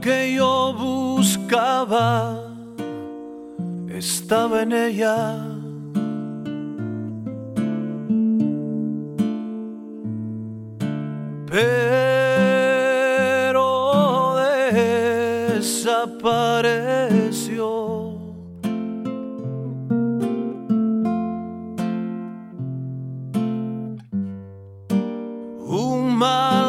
que yo buscaba estaba en ella. Pero desapareció. Un mal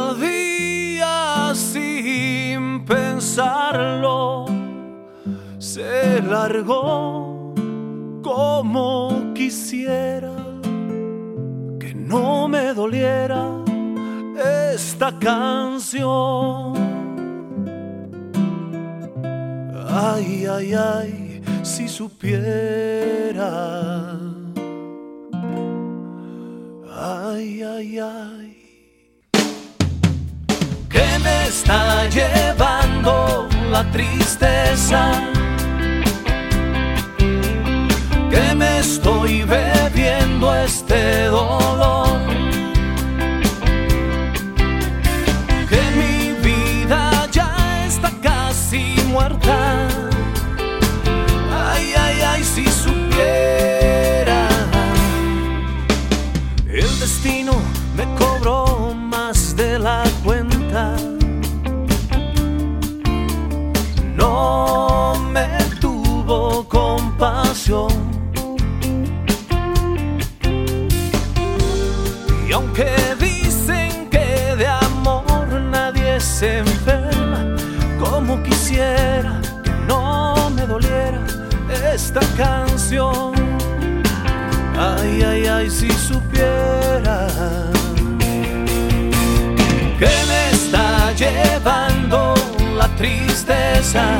se largó como quisiera que no me doliera esta canción. Ay, ay, ay, si supiera. Ay, ay, ay. Que me está llevando la tristeza. Que me estoy Y aunque dicen que de amor nadie se enferma, como quisiera que no me doliera esta canción. Ay, ay, ay, si supiera que me está llevando la tristeza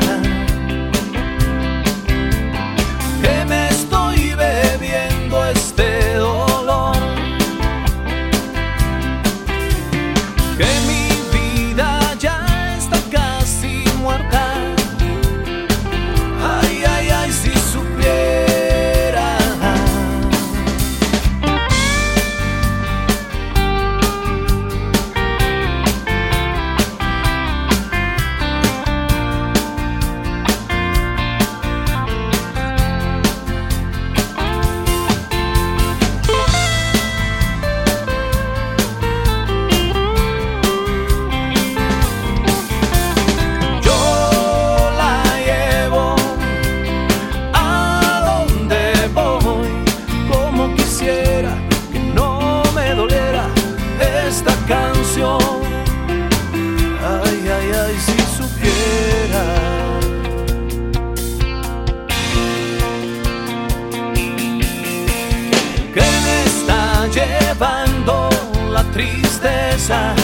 tristeza.